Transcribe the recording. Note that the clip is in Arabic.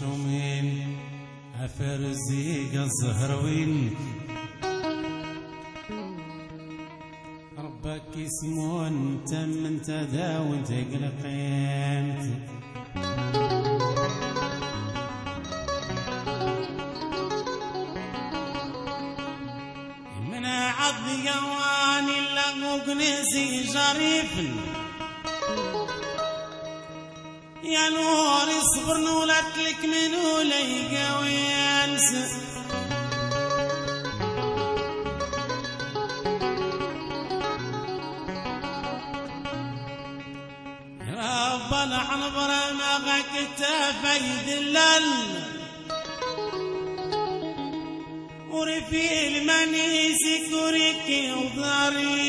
شومين أفرزي الزهروين ربك اسمون تم انت ذا وانت عض يواني لقوك نسي جريفن يا نور اصبر نولت لك من وليقى وينسى يا رب العنبر ما غك فيد اللل ورفي المنيسك وركي وضري